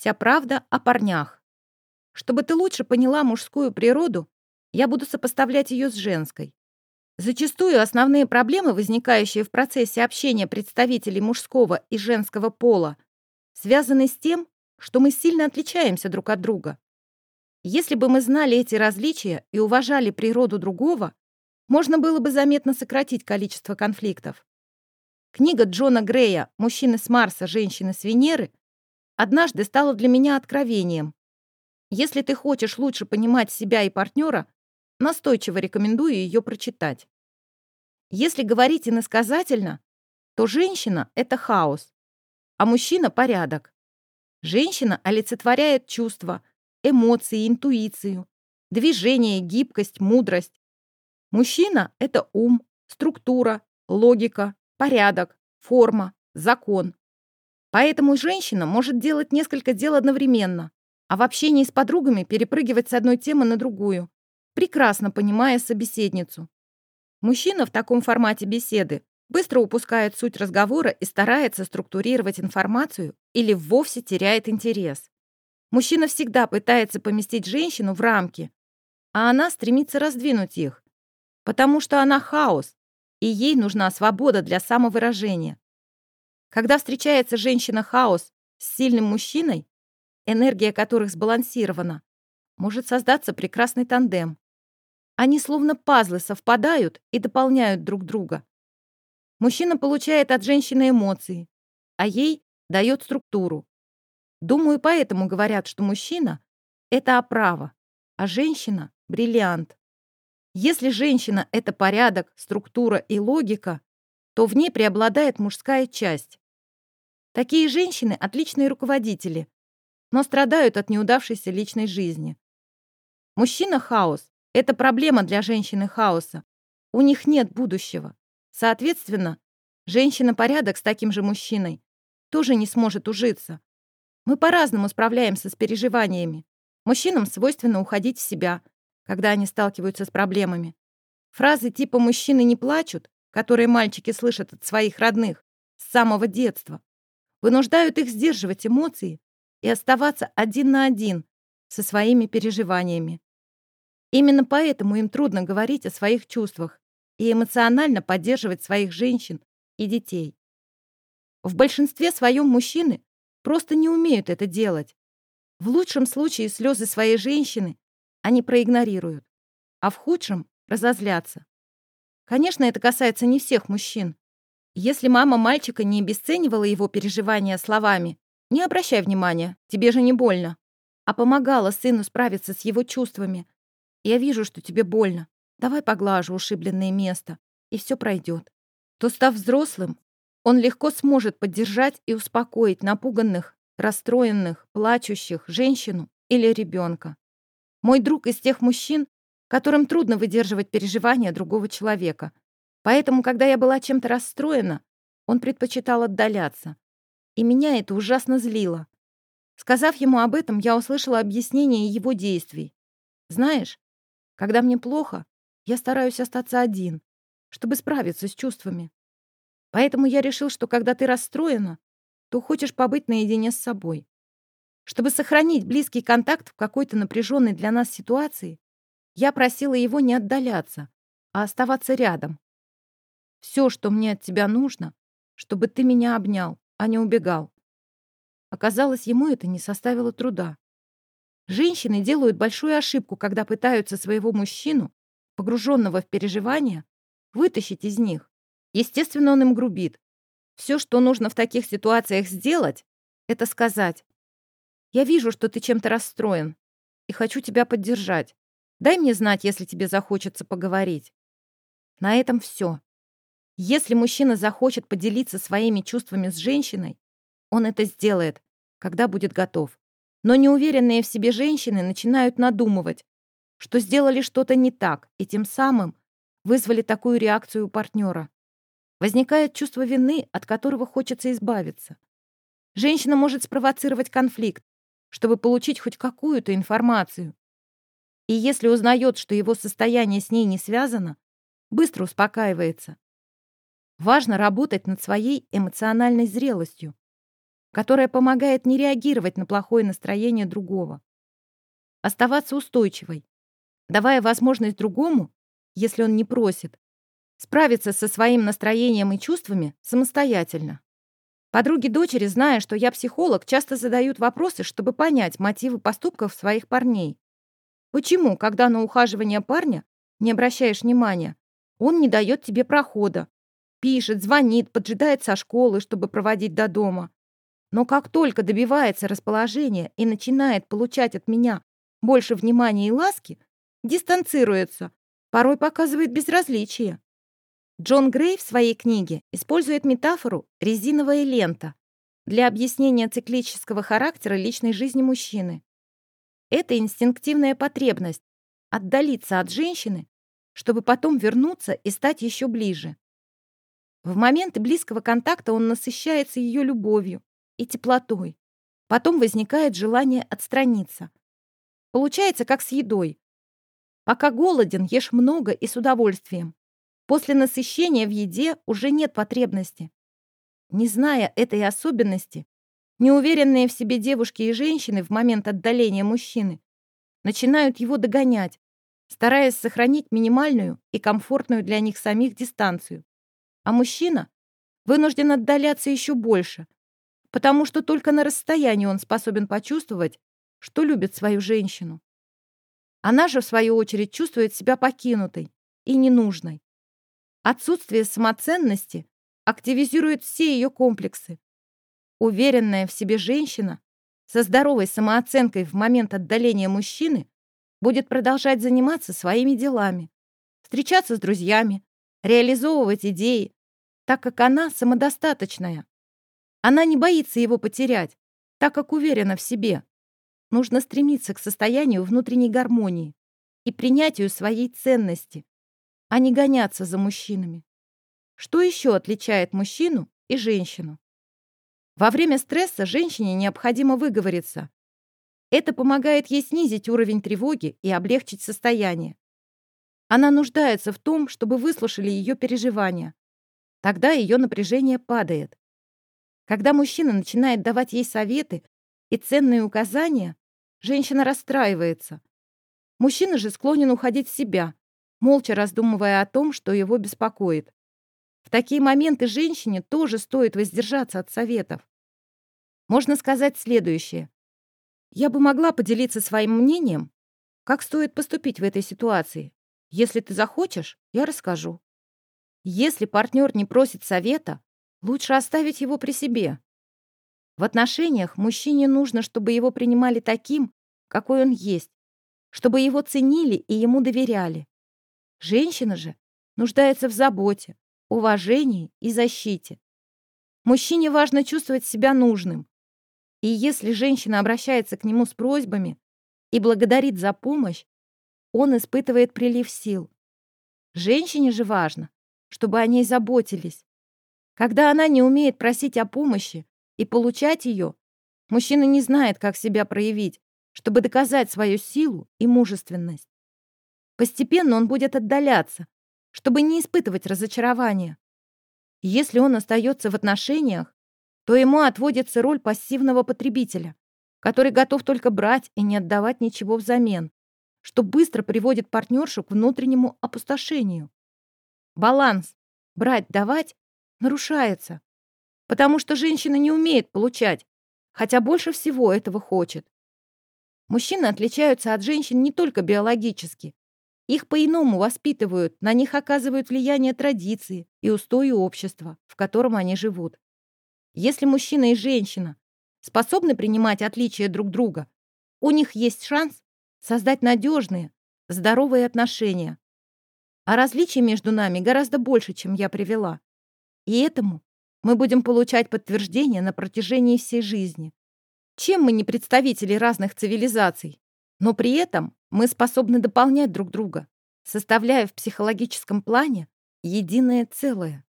Вся правда о парнях. Чтобы ты лучше поняла мужскую природу, я буду сопоставлять ее с женской. Зачастую основные проблемы, возникающие в процессе общения представителей мужского и женского пола, связаны с тем, что мы сильно отличаемся друг от друга. Если бы мы знали эти различия и уважали природу другого, можно было бы заметно сократить количество конфликтов. Книга Джона Грея «Мужчины с Марса, женщины с Венеры» однажды стала для меня откровением. Если ты хочешь лучше понимать себя и партнера, настойчиво рекомендую ее прочитать. Если говорить иносказательно, то женщина — это хаос, а мужчина — порядок. Женщина олицетворяет чувства, эмоции, интуицию, движение, гибкость, мудрость. Мужчина — это ум, структура, логика, порядок, форма, закон. Поэтому женщина может делать несколько дел одновременно, а в общении с подругами перепрыгивать с одной темы на другую, прекрасно понимая собеседницу. Мужчина в таком формате беседы быстро упускает суть разговора и старается структурировать информацию или вовсе теряет интерес. Мужчина всегда пытается поместить женщину в рамки, а она стремится раздвинуть их, потому что она хаос, и ей нужна свобода для самовыражения. Когда встречается женщина-хаос с сильным мужчиной, энергия которых сбалансирована, может создаться прекрасный тандем. Они словно пазлы совпадают и дополняют друг друга. Мужчина получает от женщины эмоции, а ей дает структуру. Думаю, поэтому говорят, что мужчина — это оправа, а женщина — бриллиант. Если женщина — это порядок, структура и логика, то в ней преобладает мужская часть. Такие женщины — отличные руководители, но страдают от неудавшейся личной жизни. Мужчина — хаос. Это проблема для женщины хаоса. У них нет будущего. Соответственно, женщина-порядок с таким же мужчиной тоже не сможет ужиться. Мы по-разному справляемся с переживаниями. Мужчинам свойственно уходить в себя, когда они сталкиваются с проблемами. Фразы типа «мужчины не плачут», которые мальчики слышат от своих родных с самого детства, вынуждают их сдерживать эмоции и оставаться один на один со своими переживаниями. Именно поэтому им трудно говорить о своих чувствах и эмоционально поддерживать своих женщин и детей. В большинстве своем мужчины просто не умеют это делать. В лучшем случае слезы своей женщины они проигнорируют, а в худшем разозлятся. Конечно, это касается не всех мужчин. Если мама мальчика не обесценивала его переживания словами «не обращай внимания, тебе же не больно», а помогала сыну справиться с его чувствами, «я вижу, что тебе больно, давай поглажу ушибленное место, и все пройдет», то, став взрослым, он легко сможет поддержать и успокоить напуганных, расстроенных, плачущих женщину или ребенка. Мой друг из тех мужчин, которым трудно выдерживать переживания другого человека. Поэтому, когда я была чем-то расстроена, он предпочитал отдаляться. И меня это ужасно злило. Сказав ему об этом, я услышала объяснение его действий. Знаешь, когда мне плохо, я стараюсь остаться один, чтобы справиться с чувствами. Поэтому я решил, что когда ты расстроена, то хочешь побыть наедине с собой. Чтобы сохранить близкий контакт в какой-то напряженной для нас ситуации, я просила его не отдаляться, а оставаться рядом. Все, что мне от тебя нужно, чтобы ты меня обнял, а не убегал. Оказалось, ему это не составило труда. Женщины делают большую ошибку, когда пытаются своего мужчину, погруженного в переживания, вытащить из них. Естественно, он им грубит. Все, что нужно в таких ситуациях сделать, это сказать я вижу, что ты чем-то расстроен, и хочу тебя поддержать. Дай мне знать, если тебе захочется поговорить. На этом все. Если мужчина захочет поделиться своими чувствами с женщиной, он это сделает, когда будет готов. Но неуверенные в себе женщины начинают надумывать, что сделали что-то не так, и тем самым вызвали такую реакцию у партнера. Возникает чувство вины, от которого хочется избавиться. Женщина может спровоцировать конфликт, чтобы получить хоть какую-то информацию. И если узнает, что его состояние с ней не связано, быстро успокаивается. Важно работать над своей эмоциональной зрелостью. которая помогает не реагировать на плохое настроение другого. Оставаться устойчивой, давая возможность другому, если он не просит, справиться со своим настроением и чувствами самостоятельно. Подруги дочери, зная, что я психолог, часто задают вопросы, чтобы понять мотивы поступков своих парней. Почему, когда на ухаживание парня не обращаешь внимания, он не дает тебе прохода, пишет, звонит, поджидает со школы, чтобы проводить до дома. Но как только добивается расположения и начинает получать от меня больше внимания и ласки, дистанцируется, порой показывает безразличие. Джон Грей в своей книге использует метафору «резиновая лента» для объяснения циклического характера личной жизни мужчины. Это инстинктивная потребность отдалиться от женщины, чтобы потом вернуться и стать еще ближе. В моменты близкого контакта он насыщается ее любовью и теплотой. Потом возникает желание отстраниться. Получается, как с едой. Пока голоден, ешь много и с удовольствием. После насыщения в еде уже нет потребности. Не зная этой особенности, неуверенные в себе девушки и женщины в момент отдаления мужчины начинают его догонять, стараясь сохранить минимальную и комфортную для них самих дистанцию. А мужчина вынужден отдаляться еще больше, потому что только на расстоянии он способен почувствовать, что любит свою женщину. Она же, в свою очередь, чувствует себя покинутой и ненужной. Отсутствие самоценности активизирует все ее комплексы. Уверенная в себе женщина со здоровой самооценкой в момент отдаления мужчины будет продолжать заниматься своими делами, встречаться с друзьями, реализовывать идеи, так как она самодостаточная. Она не боится его потерять, так как уверена в себе. Нужно стремиться к состоянию внутренней гармонии и принятию своей ценности, а не гоняться за мужчинами. Что еще отличает мужчину и женщину? Во время стресса женщине необходимо выговориться. Это помогает ей снизить уровень тревоги и облегчить состояние. Она нуждается в том, чтобы выслушали ее переживания. Тогда ее напряжение падает. Когда мужчина начинает давать ей советы и ценные указания, женщина расстраивается. Мужчина же склонен уходить в себя, молча раздумывая о том, что его беспокоит. В такие моменты женщине тоже стоит воздержаться от советов. Можно сказать следующее. Я бы могла поделиться своим мнением, как стоит поступить в этой ситуации. Если ты захочешь, я расскажу. Если партнер не просит совета, лучше оставить его при себе. В отношениях мужчине нужно, чтобы его принимали таким, какой он есть, чтобы его ценили и ему доверяли. Женщина же нуждается в заботе, уважении и защите. Мужчине важно чувствовать себя нужным. И если женщина обращается к нему с просьбами и благодарит за помощь, он испытывает прилив сил. Женщине же важно, чтобы о ней заботились. Когда она не умеет просить о помощи и получать ее, мужчина не знает, как себя проявить, чтобы доказать свою силу и мужественность. Постепенно он будет отдаляться, чтобы не испытывать разочарования. Если он остается в отношениях, то ему отводится роль пассивного потребителя, который готов только брать и не отдавать ничего взамен что быстро приводит партнершу к внутреннему опустошению. Баланс брать-давать нарушается, потому что женщина не умеет получать, хотя больше всего этого хочет. Мужчины отличаются от женщин не только биологически. Их по-иному воспитывают, на них оказывают влияние традиции и устои общества, в котором они живут. Если мужчина и женщина способны принимать отличия друг друга, у них есть шанс создать надежные, здоровые отношения. А различий между нами гораздо больше, чем я привела. И этому мы будем получать подтверждение на протяжении всей жизни. Чем мы не представители разных цивилизаций, но при этом мы способны дополнять друг друга, составляя в психологическом плане единое целое.